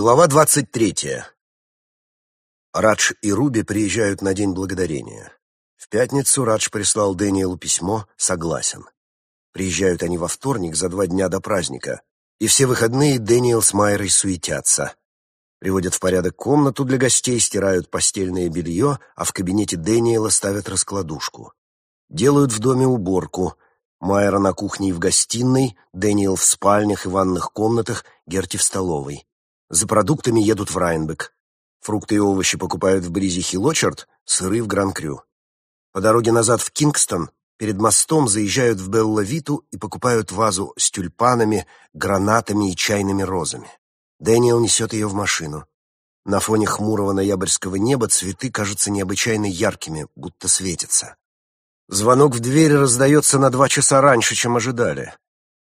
Глава двадцать третья. Радж и Руби приезжают на День Благодарения. В пятницу Радж прислал Дэниелу письмо «Согласен». Приезжают они во вторник за два дня до праздника, и все выходные Дэниел с Майрой суетятся. Приводят в порядок комнату для гостей, стирают постельное белье, а в кабинете Дэниела ставят раскладушку. Делают в доме уборку. Майра на кухне и в гостиной, Дэниел в спальнях и ванных комнатах, Герти в столовой. За продуктами едут в Райнбек. Фрукты и овощи покупают в Бризе Хилочард, сыры в Гран-Крю. По дороге назад в Кингстон перед мостом заезжают в Белла-Виту и покупают вазу с тюльпанами, гранатами и чайными розами. Дэниел несет ее в машину. На фоне хмурого ноябрьского неба цветы кажутся необычайно яркими, будто светятся. Звонок в дверь раздается на два часа раньше, чем ожидали.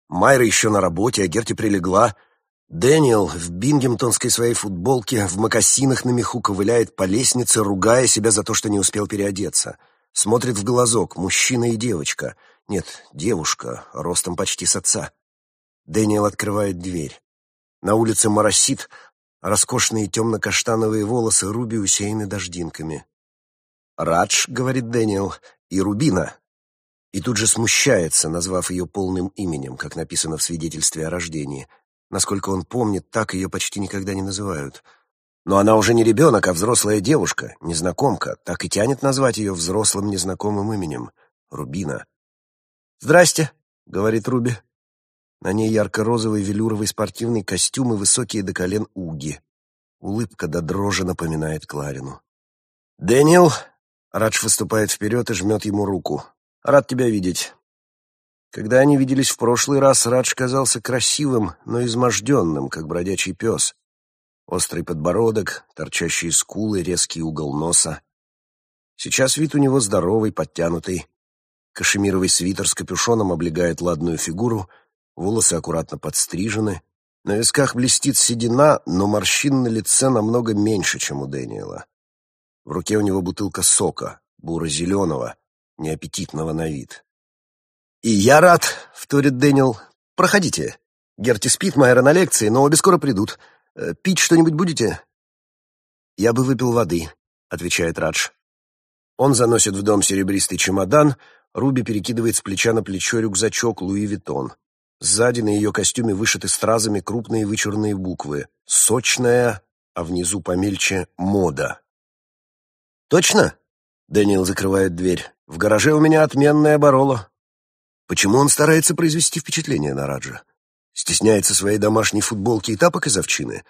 Майра еще на работе, а Герти прилегла — Дэниел в бингемтонской своей футболке, в мокасинах на меху ковыляет по лестнице, ругая себя за то, что не успел переодеться. Смотрит в глазок, мужчина и девочка. Нет, девушка, ростом почти с отца. Дэниел открывает дверь. На улице моросит, роскошные темно-каштановые волосы Руби усеяны дождинками. «Радж», — говорит Дэниел, — «и Рубина». И тут же смущается, назвав ее полным именем, как написано в свидетельстве о рождении — Насколько он помнит, так ее почти никогда не называют. Но она уже не ребенок, а взрослая девушка, незнакомка. Так и тянет назвать ее взрослым незнакомым именем — Рубина. «Здрасте», — говорит Руби. На ней ярко-розовый велюровый спортивный костюм и высокие до колен уги. Улыбка до дрожи напоминает Кларину. «Дэниел!» — Радж выступает вперед и жмет ему руку. «Рад тебя видеть. Когда они виделись в прошлый раз, Радж казался красивым, но изможденным, как бродячий пес. Острый подбородок, торчащие скулы, резкий угол носа. Сейчас вид у него здоровый, подтянутый. Кашемировый свитер с капюшоном облегает ладную фигуру, волосы аккуратно подстрижены. На висках блестит седина, но морщин на лице намного меньше, чем у Дэниела. В руке у него бутылка сока, буро-зеленого, неаппетитного на вид. «И я рад», — вторит Дэниел. «Проходите. Герти спит, Майра на лекции, но обе скоро придут. Э, пить что-нибудь будете?» «Я бы выпил воды», — отвечает Радж. Он заносит в дом серебристый чемодан, Руби перекидывает с плеча на плечо рюкзачок Луи Виттон. Сзади на ее костюме вышиты стразами крупные вычурные буквы. «Сочная», а внизу помельче «Мода». «Точно?» — Дэниел закрывает дверь. «В гараже у меня отменная барола. Почему он старается произвести впечатление на Раджа? Стесняется своей домашней футболки и тапок из овчины?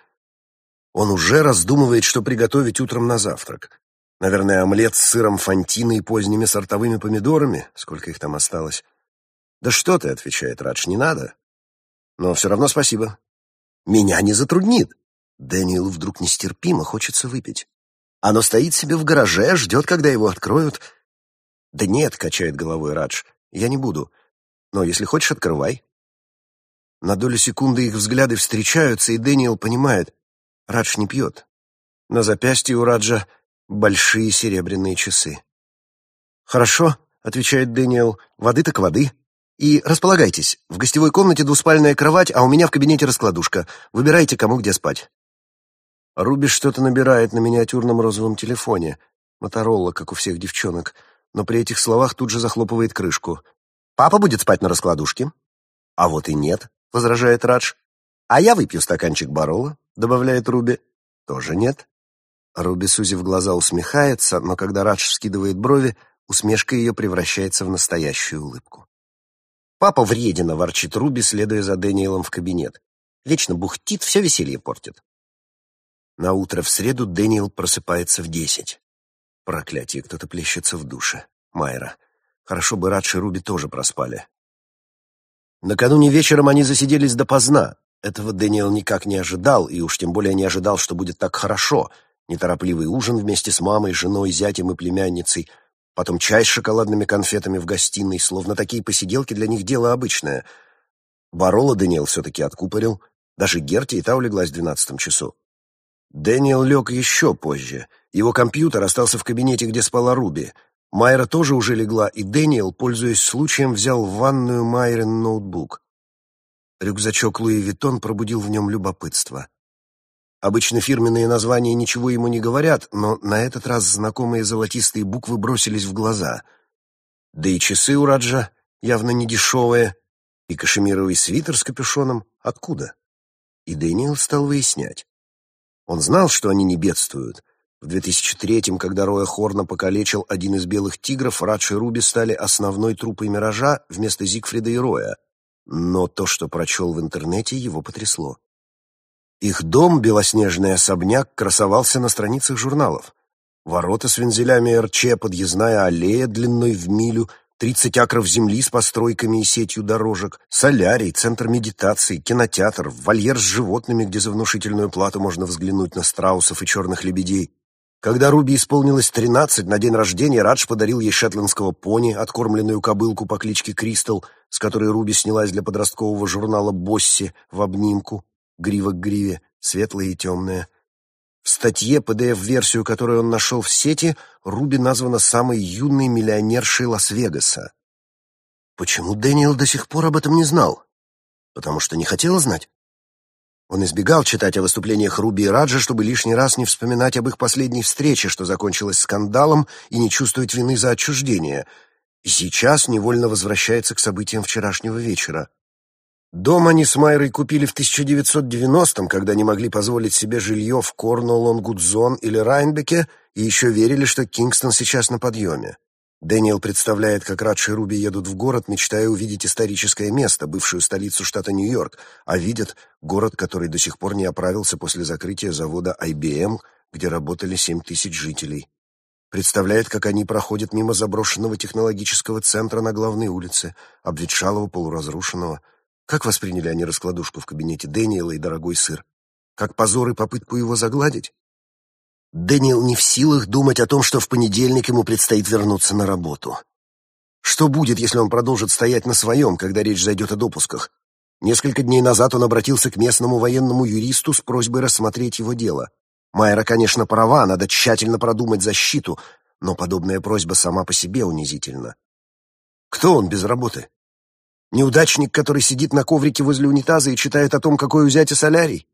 Он уже раздумывает, что приготовить утром на завтрак. Наверное, омлет с сыром фантины и поздними сортовыми помидорами, сколько их там осталось. «Да что ты», — отвечает Радж, — «не надо». «Но все равно спасибо». «Меня не затруднит». Дэниелу вдруг нестерпимо хочется выпить. Оно стоит себе в гараже, ждет, когда его откроют. «Да нет», — качает головой Радж, — «я не буду. Но если хочешь, открывай». На долю секунды их взгляды встречаются, и Дэниел понимает, Радж не пьет. На запястье у Раджа большие серебряные часы. «Хорошо», — отвечает Дэниел, — «воды так воды. И располагайтесь, в гостевой комнате двуспальная кровать, а у меня в кабинете раскладушка. Выбирайте, кому где спать». Руби что-то набирает на миниатюрном розовом телефоне. Моторолла, как у всех девчонок. Но при этих словах тут же захлопывает крышку. Папа будет спать на раскладушке. А вот и нет, возражает Радж. А я выпью стаканчик Барола, добавляет Руби. Тоже нет. Руби, сузив глаза, усмехается, но когда Радж скидывает брови, усмешка ее превращается в настоящую улыбку. Папа вредина, ворчит Руби, следуя за Дэниелом в кабинет. Вечно бухтит, все веселье портит. На утро в среду Дэниел просыпается в десять. Проклятие, кто-то плещется в душе. Майра. Хорошо бы Радж и Руби тоже проспали. Накануне вечером они засиделись допоздна. Этого Дэниел никак не ожидал, и уж тем более не ожидал, что будет так хорошо. Неторопливый ужин вместе с мамой, женой, зятем и племянницей, потом чай с шоколадными конфетами в гостиной, словно такие посиделки для них дело обычное. Бароло Дэниел все-таки откупорил, даже Герти и та улеглась в двенадцатом часу. Дэниел лег еще позже. Его компьютер остался в кабинете, где спала Руби — Майра тоже уже легла, и Дэниел, пользуясь случаем, взял в ванную Майрин ноутбук. Рюкзачок Луи Виттон пробудил в нем любопытство. Обычно фирменные названия ничего ему не говорят, но на этот раз знакомые золотистые буквы бросились в глаза. Да и часы у Раджа явно не дешевые, и кашемировый свитер с капюшоном откуда? И Дэниел стал выяснять. Он знал, что они не бедствуют. В 2003-м, когда Роя Хорна покалечил один из белых тигров, Радж и Руби стали основной труппой «Миража» вместо Зигфрида и Роя. Но то, что прочел в интернете, его потрясло. Их дом, белоснежный особняк, красовался на страницах журналов. Ворота с вензелями РЧ, подъездная аллея длиной в милю, 30 акров земли с постройками и сетью дорожек, солярий, центр медитации, кинотеатр, вольер с животными, где за внушительную плату можно взглянуть на страусов и черных лебедей. Когда Руби исполнилось 13, на день рождения Радж подарил ей шетландского пони, откормленную кобылку по кличке Кристал, с которой Руби снялась для подросткового журнала «Босси» в обнимку грива к гриве, светлая и темная. В статье, PDF-версию, которую он нашел в сети, Руби названа самой юной миллионершей Лас-Вегаса. Почему Дэниел до сих пор об этом не знал? Потому что не хотел знать? Он избегал читать о выступлениях Руби и Раджа, чтобы лишний раз не вспоминать об их последней встрече, что закончилась скандалом, и не чувствовать вины за отчуждение. Сейчас невольно возвращается к событиям вчерашнего вечера. Дом они с Майрой купили в 1990-м, когда не могли позволить себе жилье в Корнуолл-Лонгудзон или Райнбеке, и еще верили, что Кингстон сейчас на подъеме. Дэниел представляет, как Радж и Руби едут в город, мечтая увидеть историческое место, бывшую столицу штата Нью-Йорк, а видят город, который до сих пор не оправился после закрытия завода IBM, где работали 7 тысяч жителей. Представляет, как они проходят мимо заброшенного технологического центра на главной улице, обветшалого полуразрушенного, как восприняли они раскладушку в кабинете Дэниела и дорогой сыр? Как позор и попытку его загладить? Дэниел не в силах думать о том, что в понедельник ему предстоит вернуться на работу. Что будет, если он продолжит стоять на своем, когда речь зайдет о допусках? Несколько дней назад он обратился к местному военному юристу с просьбой рассмотреть его дело. Майра, конечно, права, надо тщательно продумать защиту, но подобная просьба сама по себе унизительна. Кто он без работы? Неудачник, который сидит на коврике возле унитаза и читает о том, какой у зятя солярий?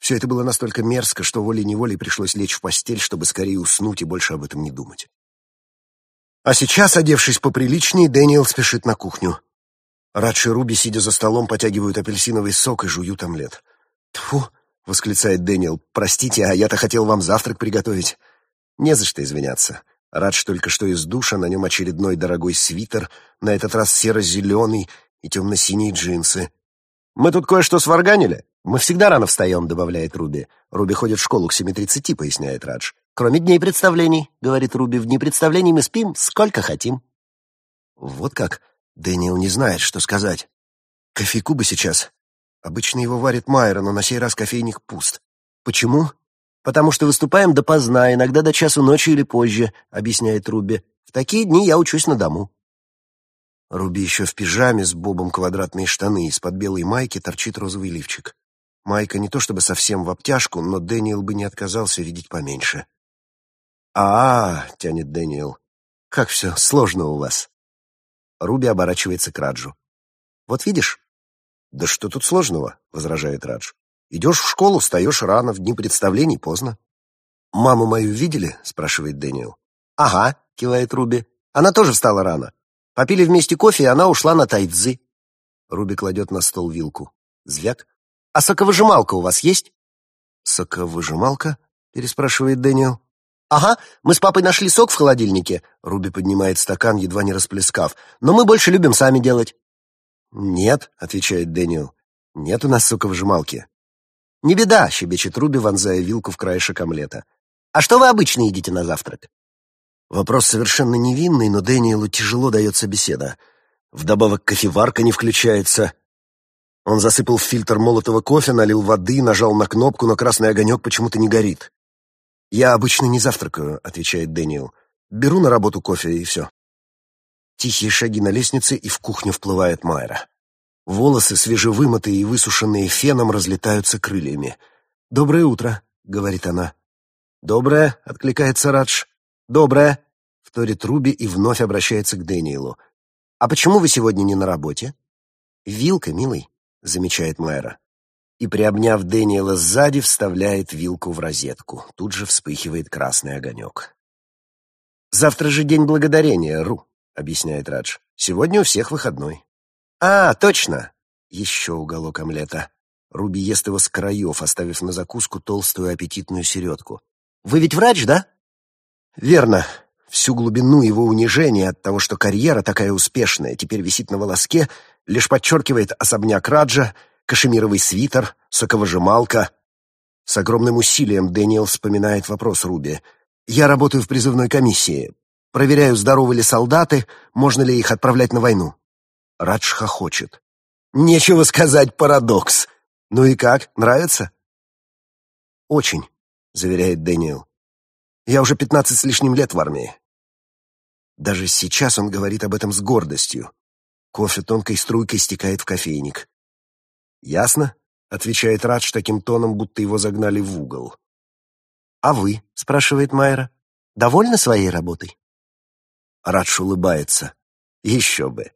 Все это было настолько мерзко, что волей-неволей пришлось лечь в постель, чтобы скорее уснуть и больше об этом не думать. А сейчас, одевшись поприличнее, Дэниел спешит на кухню. Радши и Руби, сидя за столом, потягивают апельсиновый сок и жуют омлет. «Тьфу!» — восклицает Дэниел. «Простите, а я-то хотел вам завтрак приготовить». «Не за что извиняться. Радж только что из душа, на нем очередной дорогой свитер, на этот раз серо-зеленый и темно-синие джинсы. «Мы тут кое-что сварганили. Мы всегда рано встаем», — добавляет Руби. Руби ходит в школу к 7.30, поясняет Радж. «Кроме дней представлений», — говорит Руби, — «в дни представлений мы спим сколько хотим». Вот как. Дэниел не знает, что сказать. Кофейку бы сейчас. Обычно его варит Майра, но на сей раз кофейник пуст. Почему? «Потому что выступаем допоздна, иногда до часу ночи или позже», — объясняет Руби. «В такие дни я учусь на дому». Руби еще в пижаме с бобом квадратные штаны, из-под белой майки торчит розовый лифчик. Майка не то чтобы совсем в обтяжку, но Дэниел бы не отказался видеть поменьше. а, -а, -а тянет Дэниел. «Как все сложно у вас». Руби оборачивается к Раджу. «Вот видишь?» «Да что тут сложного?» — возражает Радж. Идешь в школу, встаешь рано, в дни представлений поздно. «Маму мою видели?» — спрашивает Дэниел. «Ага», — кивает Руби. «Она тоже встала рано. Попили вместе кофе, и она ушла на тайцзы». Руби кладет на стол вилку. Звяк. «А соковыжималка у вас есть?» «Соковыжималка?» — переспрашивает Дэниел. «Ага, мы с папой нашли сок в холодильнике». Руби поднимает стакан, едва не расплескав. «Но мы больше любим сами делать». «Нет», — отвечает Дэниел. «Нет у нас соковыжималки. «Не беда», — щебечет Руби, вонзая вилку в краешек омлета. «А что вы обычно едите на завтрак?» Вопрос совершенно невинный, но Дэниелу тяжело дается беседа. Вдобавок кофеварка не включается. Он засыпал в фильтр молотого кофе, налил воды, нажал на кнопку, но красный огонек почему-то не горит. «Я обычно не завтракаю», — отвечает Дэниел. «Беру на работу кофе, и все». Тихие шаги на лестнице, и в кухню вплывает Майра. Волосы, свежевымытые и высушенные феном, разлетаются крыльями. «Доброе утро», — говорит она. «Доброе», — откликается Радж. «Доброе», — вторит Руби и вновь обращается к Дэниелу. «А почему вы сегодня не на работе?» «Вилка, милый», — замечает Майра. и, приобняв Дэниела сзади, вставляет вилку в розетку. Тут же вспыхивает красный огонек. «Завтра же день благодарения, Ру», — объясняет Радж. «Сегодня у всех выходной». «А, точно!» Еще уголок омлета. Руби ест его с краев, оставив на закуску толстую аппетитную середку. «Вы ведь врач, да?» «Верно. Всю глубину его унижения от того, что карьера такая успешная, теперь висит на волоске, лишь подчеркивает особняк Раджа, кашемировый свитер, соковыжималка. С огромным усилием Дэниел вспоминает вопрос Руби. «Я работаю в призывной комиссии. Проверяю, здоровы ли солдаты, можно ли их отправлять на войну». Радж хохочет. «Нечего сказать, парадокс. Ну и как, нравится?» «Очень», — заверяет Дэниел. «Я уже пятнадцать с лишним лет в армии». Даже сейчас он говорит об этом с гордостью. Кофе тонкой струйкой стекает в кофейник. «Ясно?» — отвечает Радж таким тоном, будто его загнали в угол. «А вы?» — спрашивает Майра. «Довольны своей работой?» Радж улыбается. «Еще бы!»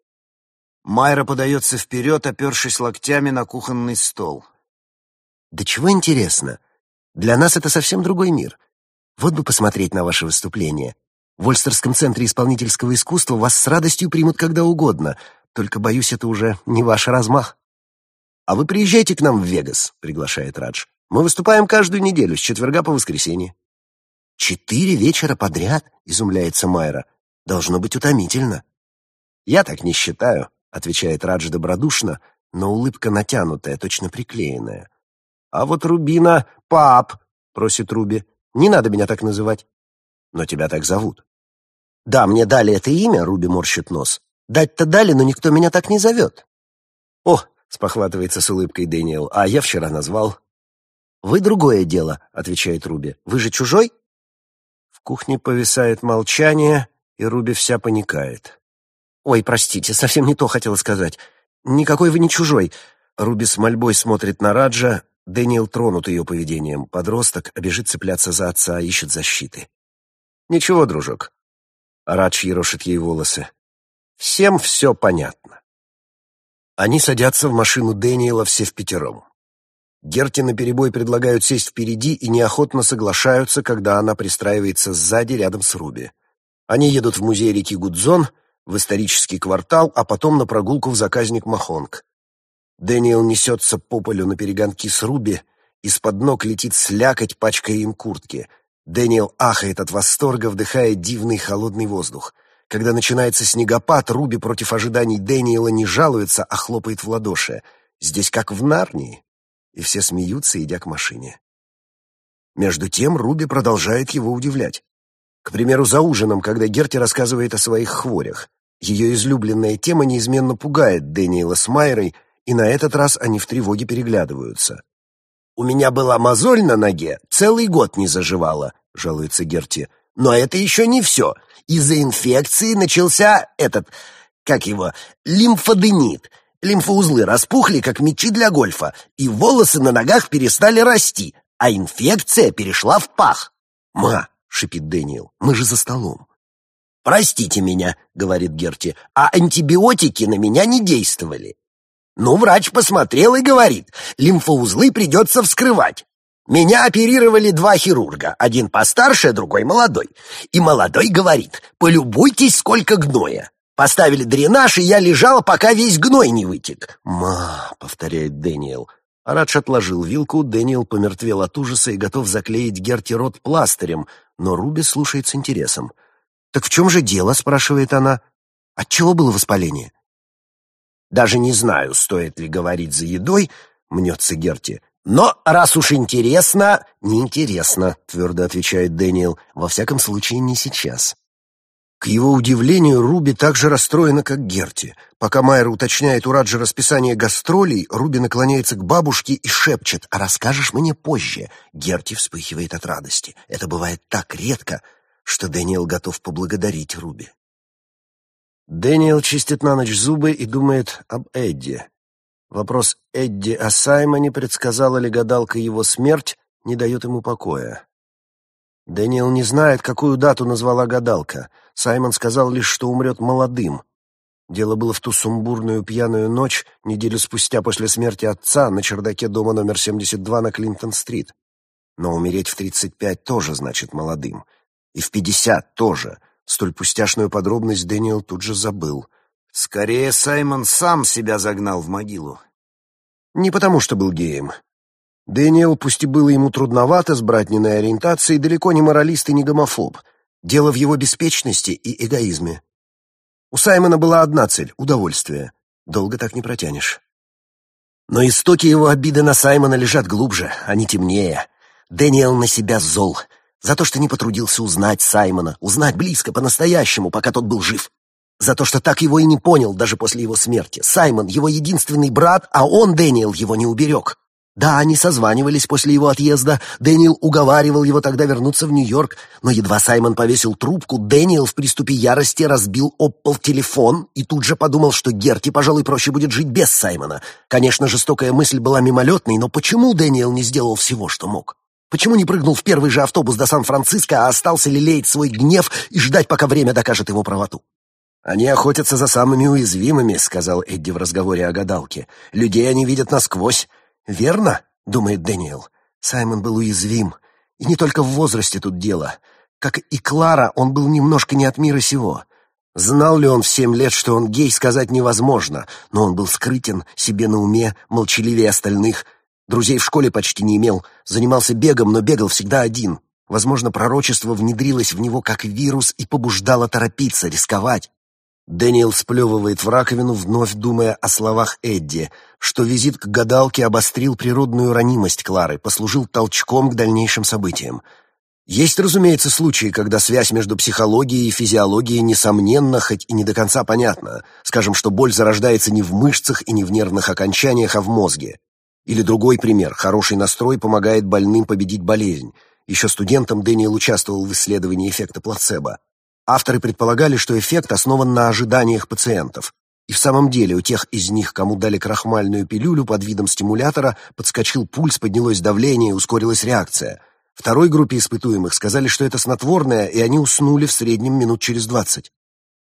Майра подается вперед, опершись локтями на кухонный стол. «Да чего интересно? Для нас это совсем другой мир. Вот бы посмотреть на ваше выступление. В Ольстерском центре исполнительского искусства вас с радостью примут когда угодно, только, боюсь, это уже не ваш размах». «А вы приезжайте к нам в Вегас», — приглашает Радж. «Мы выступаем каждую неделю, с четверга по воскресенье». «Четыре вечера подряд?» — изумляется Майра. «Должно быть утомительно». «Я так не считаю», — отвечает Радж добродушно, но улыбка натянутая, точно приклеенная. «А вот Рубина... Пап!» — просит Руби. «Не надо меня так называть». «Но тебя так зовут». «Да, мне дали это имя», — Руби морщит нос. «Дать-то дали, но никто меня так не зовет». «О, спохватывается с улыбкой Дэниел. «А я вчера назвал». «Вы другое дело», — отвечает Руби. «Вы же чужой?» В кухне повисает молчание, и Руби вся паникает. «Ой, простите, совсем не то хотела сказать. Никакой вы не чужой». Руби с мольбой смотрит на Раджа. Дэниел тронут ее поведением. Подросток обежит цепляться за отца, ищет защиты. «Ничего, дружок». Радж ерошит ей волосы. «Всем все понятно». Они садятся в машину Дэниела все в пятером. Герти наперебой предлагают сесть впереди и неохотно соглашаются, когда она пристраивается сзади рядом с Руби. Они едут в музей реки Гудзон, в исторический квартал, а потом на прогулку в заказник Махонг. Дэниел несется по полю на перегонки с Руби, из-под ног летит слякоть, пачкая им куртки. Дэниел ахает от восторга, вдыхая дивный холодный воздух. Когда начинается снегопад, Руби против ожиданий Дэниела не жалуется, а хлопает в ладоши. Здесь как в Нарнии. И все смеются, идя к машине. Между тем Руби продолжает его удивлять. К примеру, за ужином, когда Герти рассказывает о своих хворях. Ее излюбленная тема неизменно пугает Дэниела с Майрой, и на этот раз они в тревоге переглядываются. «У меня была мозоль на ноге, целый год не заживала», — жалуется Герти. «Но это еще не все. Из-за инфекции начался этот, как его, лимфоденит. Лимфоузлы распухли, как мячи для гольфа, и волосы на ногах перестали расти, а инфекция перешла в пах. «Ма!» — шипит Дэниел. «Мы же за столом». «Простите меня», — говорит Герти, «а антибиотики на меня не действовали». Ну, врач посмотрел и говорит, лимфоузлы придется вскрывать. Меня оперировали два хирурга, один постарше, другой молодой. И молодой говорит, полюбуйтесь, сколько гноя. Поставили дренаж, и я лежала, пока весь гной не вытек. «Ма», — повторяет Дэниел. Арадж отложил вилку, Дэниел помертвел от ужаса и готов заклеить Герти рот пластырем, но Руби слушает с интересом. «Так в чем же дело?» — спрашивает она. «Отчего было воспаление?» «Даже не знаю, стоит ли говорить за едой», — мнется Герти. «Но раз уж интересно...» «Неинтересно», — твердо отвечает Дэниел. «Во всяком случае, не сейчас». К его удивлению, Руби так же расстроена, как Герти. Пока Майер уточняет у Раджа расписание гастролей, Руби наклоняется к бабушке и шепчет «А расскажешь мне позже?» Герти вспыхивает от радости. Это бывает так редко, что Дэниел готов поблагодарить Руби. Дэниел чистит на ночь зубы и думает об Эдди. Вопрос Эдди о Саймоне, предсказала ли гадалка его смерть, не дает ему покоя. Дэниел не знает, какую дату назвала гадалка. Саймон сказал лишь, что умрет молодым. Дело было в ту сумбурную пьяную ночь, неделю спустя после смерти отца, на чердаке дома номер 72 на Клинтон-стрит. Но умереть в 35 тоже значит молодым. И в 50 тоже. Столь пустяшную подробность Дэниел тут же забыл. Скорее, Саймон сам себя загнал в могилу. Не потому, что был геем. Дэниел, пусть и было ему трудновато с братниной ориентацией, далеко не моралист и не гомофоб. Дело в его беспечности и эгоизме. У Саймона была одна цель — удовольствие. Долго так не протянешь. Но истоки его обиды на Саймона лежат глубже, они темнее. Дэниел на себя зол. За то, что не потрудился узнать Саймона, узнать близко, по-настоящему, пока тот был жив. За то, что так его и не понял даже после его смерти. Саймон — его единственный брат, а он, Дэниел, его не уберег. Да, они созванивались после его отъезда. Дэниел уговаривал его тогда вернуться в Нью-Йорк, но едва Саймон повесил трубку, Дэниел в приступе ярости разбил об пол телефон и тут же подумал, что Герти, пожалуй, проще будет жить без Саймона. Конечно, жестокая мысль была мимолетной, но почему Дэниел не сделал всего, что мог? Почему не прыгнул в первый же автобус до Сан-Франциско, а остался лелеять свой гнев и ждать, пока время докажет его правоту? «Они охотятся за самыми уязвимыми», — сказал Эдди в разговоре о гадалке. «Людей они видят насквозь. «Верно?» — думает Дэниел. Саймон был уязвим. И не только в возрасте тут дело. Как и Клара, он был немножко не от мира сего. Знал ли он в семь лет, что он гей, сказать невозможно, но он был скрытен, себе на уме, молчаливее остальных. Друзей в школе почти не имел, занимался бегом, но бегал всегда один. Возможно, пророчество внедрилось в него как вирус и побуждало торопиться, рисковать. Дэниел сплевывает в раковину, вновь думая о словах Эдди, что визит к гадалке обострил природную ранимость Клары, послужил толчком к дальнейшим событиям. Есть, разумеется, случаи, когда связь между психологией и физиологией несомненно, хоть и не до конца понятна. Скажем, что боль зарождается не в мышцах и не в нервных окончаниях, а в мозге. Или другой пример. Хороший настрой помогает больным победить болезнь. Еще студентом Дэниел участвовал в исследовании эффекта плацебо. Авторы предполагали, что эффект основан на ожиданиях пациентов. И в самом деле у тех из них, кому дали крахмальную пилюлю под видом стимулятора, подскочил пульс, поднялось давление ускорилась реакция. Второй группе испытуемых сказали, что это снотворное, и они уснули в среднем минут через двадцать.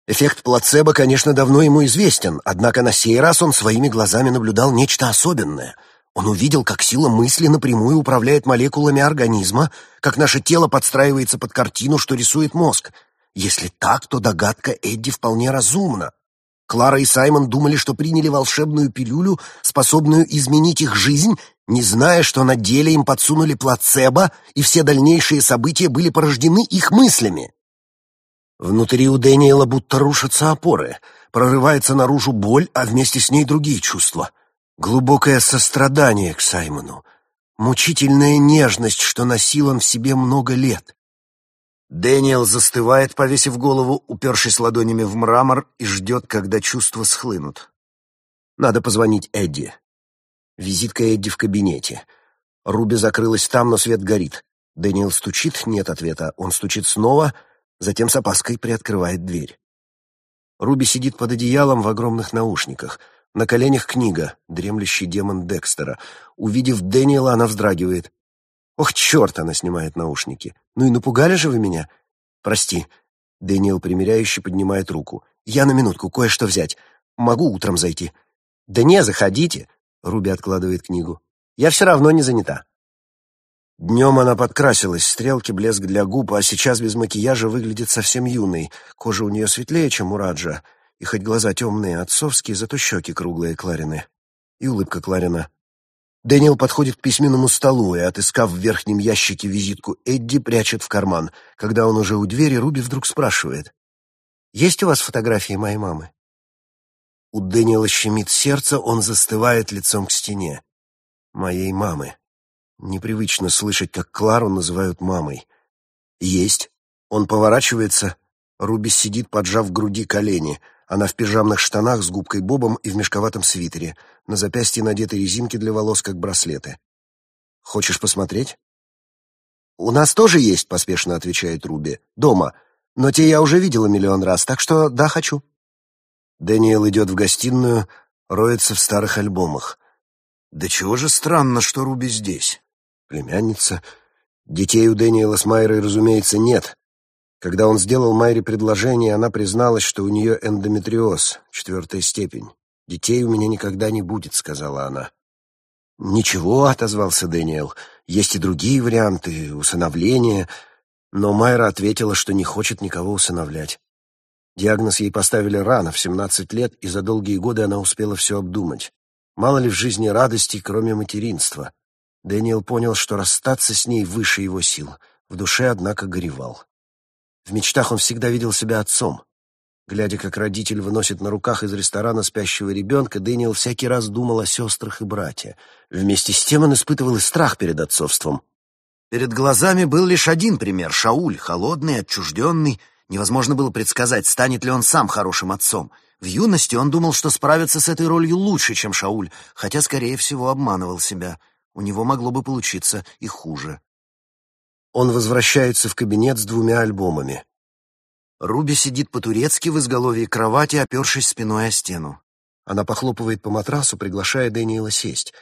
Эффект плацебо, конечно, давно ему известен, однако на сей раз он своими глазами наблюдал нечто особенное. Он увидел, как сила мысли напрямую управляет молекулами организма, как наше тело подстраивается под картину, что рисует мозг — если так, то догадка Эдди вполне разумна. Клара и Саймон думали, что приняли волшебную пилюлю, способную изменить их жизнь, не зная, что на деле им подсунули плацебо, и все дальнейшие события были порождены их мыслями. Внутри у Дэниела будто рушатся опоры, прорывается наружу боль, а вместе с ней другие чувства. Глубокое сострадание к Саймону, мучительная нежность, что носил он в себе много лет. Дэниел застывает, повесив голову, упершись ладонями в мрамор, и ждет, когда чувства схлынут. Надо позвонить Эдди. Визитка Эдди в кабинете. Руби закрылась там, но свет горит. Дэниел стучит, нет ответа. Он стучит снова, затем с опаской приоткрывает дверь. Руби сидит под одеялом в огромных наушниках. На коленях книга «Дремлющий демон Декстера». Увидев Дэниела, она вздрагивает. «Ох, черт!» — она снимает наушники. «Ну и напугали же вы меня?» «Прости». Дэниел примиряюще поднимает руку. «Я на минутку кое-что взять. Могу утром зайти». «Да не, заходите!» — Руби откладывает книгу. «Я все равно не занята». Днем она подкрасилась, стрелки, блеск для губ, а сейчас без макияжа выглядит совсем юной. Кожа у нее светлее, чем у Раджа. И хоть глаза темные, отцовские, зато щеки круглые Кларины. И улыбка Кларина. Дэниел подходит к письменному столу и, отыскав в верхнем ящике визитку Эдди, прячет в карман. Когда он уже у двери, Руби вдруг спрашивает. «Есть у вас фотографии моей мамы?» У Дэниела щемит сердце, он застывает лицом к стене. «Моей мамы». Непривычно слышать, как Клару называют мамой. «Есть». Он поворачивается. Руби сидит, поджав груди колени — она в пижамных штанах с губкой Бобом и в мешковатом свитере. На запястье надеты резинки для волос, как браслеты. «Хочешь посмотреть?» «У нас тоже есть», — поспешно отвечает Руби. «Дома. Но те я уже видела миллион раз, так что да, хочу». Дэниел идет в гостиную, роется в старых альбомах. «Да чего же странно, что Руби здесь?» Племянница. Детей у Дэниела с Майрой, разумеется, нет. Когда он сделал Майре предложение, она призналась, что у нее эндометриоз, четвертая степень. «Детей у меня никогда не будет», — сказала она. «Ничего», — отозвался Дэниел, — «есть и другие варианты, усыновления». Но Майра ответила, что не хочет никого усыновлять. Диагноз ей поставили рано, в 17 лет, и за долгие годы она успела все обдумать. Мало ли в жизни радостей, кроме материнства. Дэниел понял, что расстаться с ней выше его сил. В душе, однако, горевал. В мечтах он всегда видел себя отцом. Глядя, как родитель выносит на руках из ресторана спящего ребенка, Дэниел всякий раз думал о сестрах и брате. Вместе с тем он испытывал и страх перед отцовством. Перед глазами был лишь один пример — Шауль, холодный, отчужденный. Невозможно было предсказать, станет ли он сам хорошим отцом. В юности он думал, что справится с этой ролью лучше, чем Шауль, хотя, скорее всего, обманывал себя. У него могло бы получиться и хуже. Он возвращается в кабинет с двумя альбомами. Руби сидит по-турецки в изголовье кровати, опершись спиной о стену. Она похлопывает по матрасу, приглашая Дэниела сесть.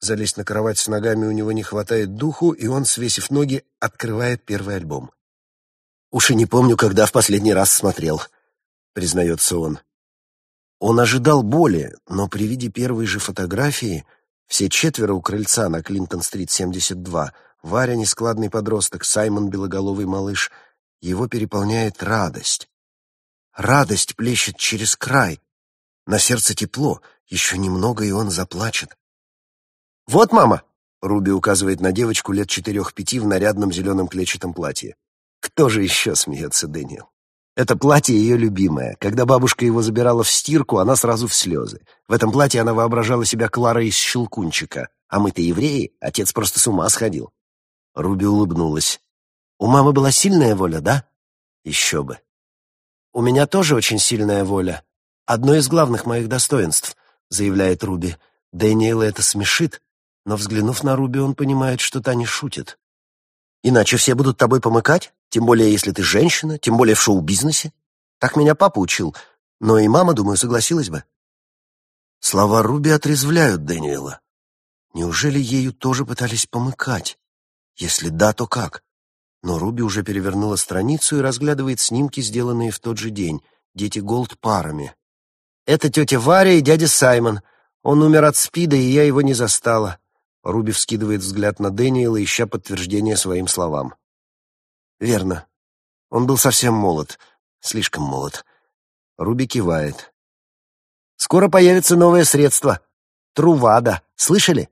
Залезть на кровать с ногами у него не хватает духу, и он, свесив ноги, открывает первый альбом. «Уж и не помню, когда в последний раз смотрел», — признается он. Он ожидал боли, но при виде первой же фотографии все четверо у крыльца на Клинтон-стрит 72 Варя — нескладный подросток, Саймон — белоголовый малыш. Его переполняет радость. Радость плещет через край. На сердце тепло. Еще немного, и он заплачет. «Вот, мама!» — Руби указывает на девочку лет четырех-пяти в нарядном зеленом клетчатом платье. «Кто же еще?» — смеется Дэниел. Это платье ее любимое. Когда бабушка его забирала в стирку, она сразу в слезы. В этом платье она воображала себя Кларой из Щелкунчика. А мы-то евреи, отец просто с ума сходил. Руби улыбнулась. «У мамы была сильная воля, да?» «Еще бы». «У меня тоже очень сильная воля. Одно из главных моих достоинств», — заявляет Руби. Дэниела это смешит, но, взглянув на Руби, он понимает, что та не шутит. «Иначе все будут тобой помыкать, тем более, если ты женщина, тем более в шоу-бизнесе. Так меня папа учил, но и мама, думаю, согласилась бы». Слова Руби отрезвляют Дэниела. Неужели ею тоже пытались помыкать? Если да, то как? Но Руби уже перевернула страницу и разглядывает снимки, сделанные в тот же день. Дети Голд парами. «Это тетя Варя и дядя Саймон. Он умер от спида, и я его не застала». Руби вскидывает взгляд на Дэниела, ища подтверждение своим словам. «Верно. Он был совсем молод. Слишком молод». Руби кивает. «Скоро появится новое средство. Трувада. Слышали?»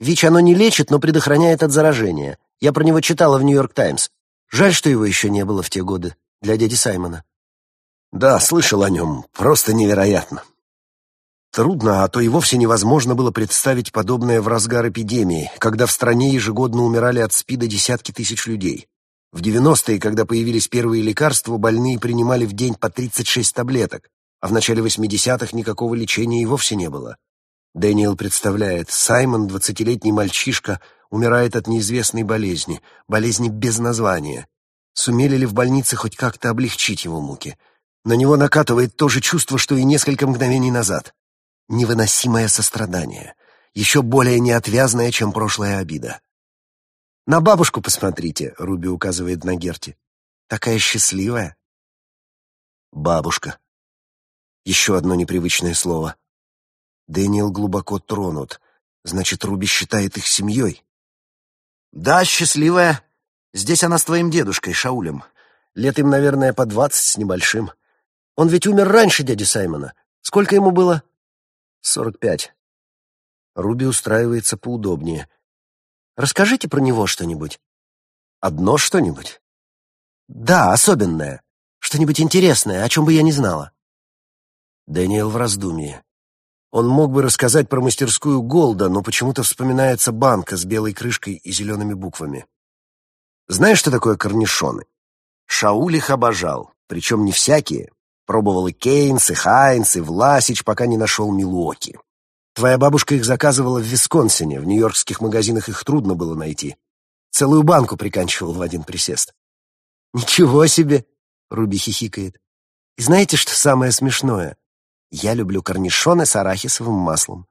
ВИЧ оно не лечит, но предохраняет от заражения. Я про него читала в «Нью-Йорк Таймс». Жаль, что его еще не было в те годы, для дяди Саймона. Да, слышал о нем. Просто невероятно. Трудно, а то и вовсе невозможно было представить подобное в разгар эпидемии, когда в стране ежегодно умирали от СПИДа десятки тысяч людей. В 90-е, когда появились первые лекарства, больные принимали в день по 36 таблеток, а в начале 80-х никакого лечения и вовсе не было. Дэниел представляет, Саймон, двадцатилетний мальчишка, умирает от неизвестной болезни, болезни без названия. Сумели ли в больнице хоть как-то облегчить его муки? На него накатывает то же чувство, что и несколько мгновений назад. Невыносимое сострадание, еще более неотвязное, чем прошлая обида. «На бабушку посмотрите», — Руби указывает на Герти. «Такая счастливая». «Бабушка». Еще одно непривычное слово. Дэниел глубоко тронут. Значит, Руби считает их семьей. «Да, счастливая. Здесь она с твоим дедушкой, Шаулем. Лет им, наверное, по двадцать с небольшим. Он ведь умер раньше дяди Саймона. Сколько ему было?» «Сорок пять». Руби устраивается поудобнее. «Расскажите про него что-нибудь». «Одно что-нибудь?» «Да, особенное. Что-нибудь интересное, о чем бы я не знала». Дэниел в раздумье. Он мог бы рассказать про мастерскую Голда, но почему-то вспоминается банка с белой крышкой и зелеными буквами. Знаешь, что такое корнишоны? Шауль их обожал, причем не всякие. Пробовал и Кейнс, и Хайнс, и Власич, пока не нашел Милуоки. Твоя бабушка их заказывала в Висконсине, в нью-йоркских магазинах их трудно было найти. Целую банку приканчивал в один присест. «Ничего себе!» — Руби хихикает. «И знаете, что самое смешное? Я люблю корнишоны с арахисовым маслом.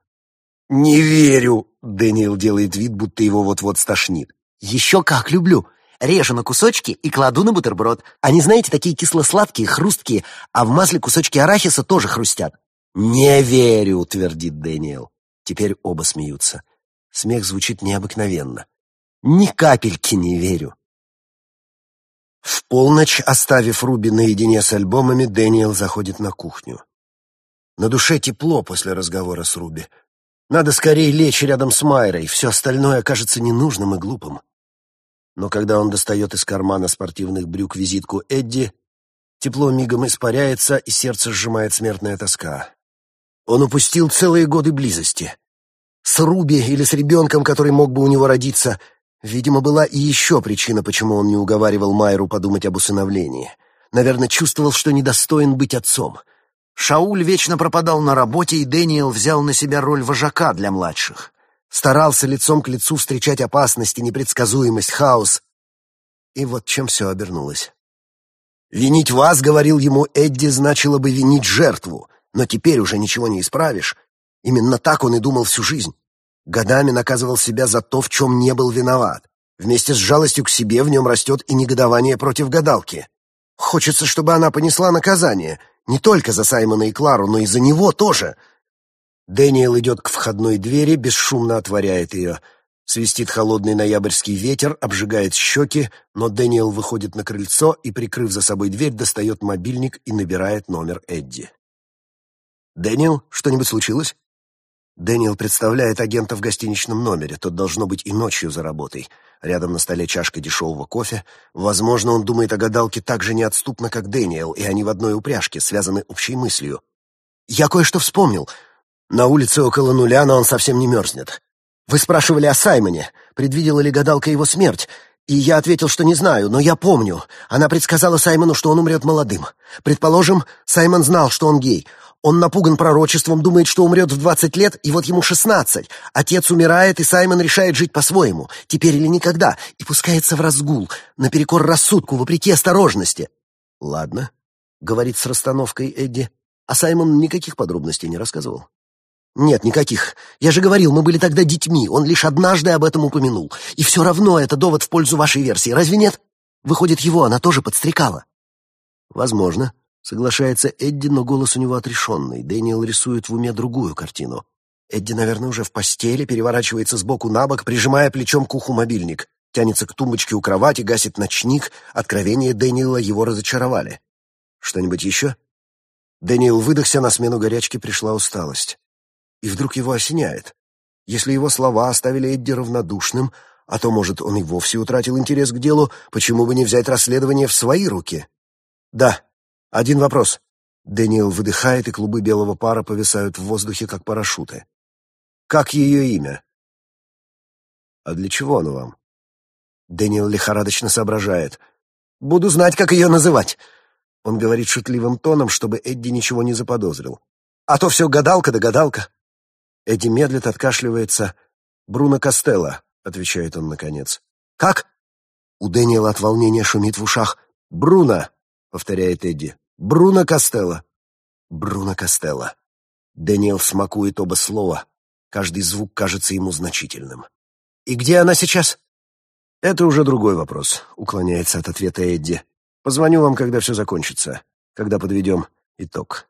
«Не верю!» — Дэниел делает вид, будто его вот-вот стошнит. «Еще как люблю! режу на кусочки и кладу на бутерброд. Они, знаете, такие кисло-сладкие, хрусткие, а в масле кусочки арахиса тоже хрустят. «Не верю», — твердит Дэниел. Теперь оба смеются. Смех звучит необыкновенно. «Ни капельки не верю». В полночь, оставив Руби наедине с альбомами, Дэниел заходит на кухню. На душе тепло после разговора с Руби. Надо скорее лечь рядом с Майрой, все остальное кажется ненужным и глупым. Но когда он достает из кармана спортивных брюк визитку Эдди, тепло мигом испаряется, и сердце сжимает смертная тоска. Он упустил целые годы близости. С Руби или с ребенком, который мог бы у него родиться, видимо, была и еще причина, почему он не уговаривал Майру подумать об усыновлении. Наверное, чувствовал, что недостоин быть отцом — Шауль вечно пропадал на работе, и Дэниел взял на себя роль вожака для младших. Старался лицом к лицу встречать опасности, непредсказуемость, хаос. И вот чем все обернулось. «Винить вас, — говорил ему Эдди, — значило бы винить жертву, но теперь уже ничего не исправишь. Именно так он и думал всю жизнь. Годами наказывал себя за то, в чем не был виноват. Вместе с жалостью к себе в нем растет и негодование против гадалки. Хочется, чтобы она понесла наказание, не только за Саймона и Клару, но и за него тоже. Дэниел идет к входной двери, бесшумно отворяет ее. Свистит холодный ноябрьский ветер, обжигает щеки, но Дэниел выходит на крыльцо и, прикрыв за собой дверь, достает мобильник и набирает номер Эдди. «Дэниел, что-нибудь случилось?» Дэниел представляет агента в гостиничном номере, тот должно быть и ночью за работой. Рядом на столе чашка дешевого кофе. Возможно, он думает о гадалке так же неотступно, как Дэниел, и они в одной упряжке, связаны общей мыслью. «Я кое-что вспомнил. На улице около нуля, но он совсем не мерзнет. Вы спрашивали о Саймоне, предвидела ли гадалка его смерть, и я ответил, что не знаю, но я помню. Она предсказала Саймону, что он умрет молодым. Предположим, Саймон знал, что он гей. Он напуган пророчеством, думает, что умрет в двадцать лет, и вот ему шестнадцать. Отец умирает, и Саймон решает жить по-своему, теперь или никогда, и пускается в разгул, наперекор рассудку, вопреки осторожности. «Ладно», — говорит с расстановкой Эдди, а Саймон никаких подробностей не рассказывал. «Нет, никаких. Я же говорил, мы были тогда детьми, он лишь однажды об этом упомянул. И все равно это довод в пользу вашей версии, разве нет? Выходит, его она тоже подстрекала». «Возможно», Соглашается Эдди, но голос у него отрешенный. Дэниел рисует в уме другую картину. Эдди, наверное, уже в постели, переворачивается с боку на бок, прижимая плечом к уху мобильник. Тянется к тумбочке у кровати, гасит ночник. Откровения Дэниела его разочаровали. Что-нибудь еще? Дэниел выдохся, на смену горячки пришла усталость. И вдруг его осеняет. Если его слова оставили Эдди равнодушным, а то, может, он и вовсе утратил интерес к делу, почему бы не взять расследование в свои руки? Да, один вопрос. Дэниел выдыхает, и клубы белого пара повисают в воздухе, как парашюты. Как ее имя? А для чего оно вам? Дэниел лихорадочно соображает. Буду знать, как ее называть. Он говорит шутливым тоном, чтобы Эдди ничего не заподозрил. А то все гадалка да гадалка. Эдди медлит, откашливается. «Бруна Костелло», — отвечает он наконец. «Как?» У Дэниела от волнения шумит в ушах. «Бруна», — повторяет Эдди. Бруна Костелло. Бруна Костелло. Дэниел смакует оба слова. Каждый звук кажется ему значительным. «И где она сейчас?» «Это уже другой вопрос», — уклоняется от ответа Эдди. «Позвоню вам, когда все закончится, когда подведем итог».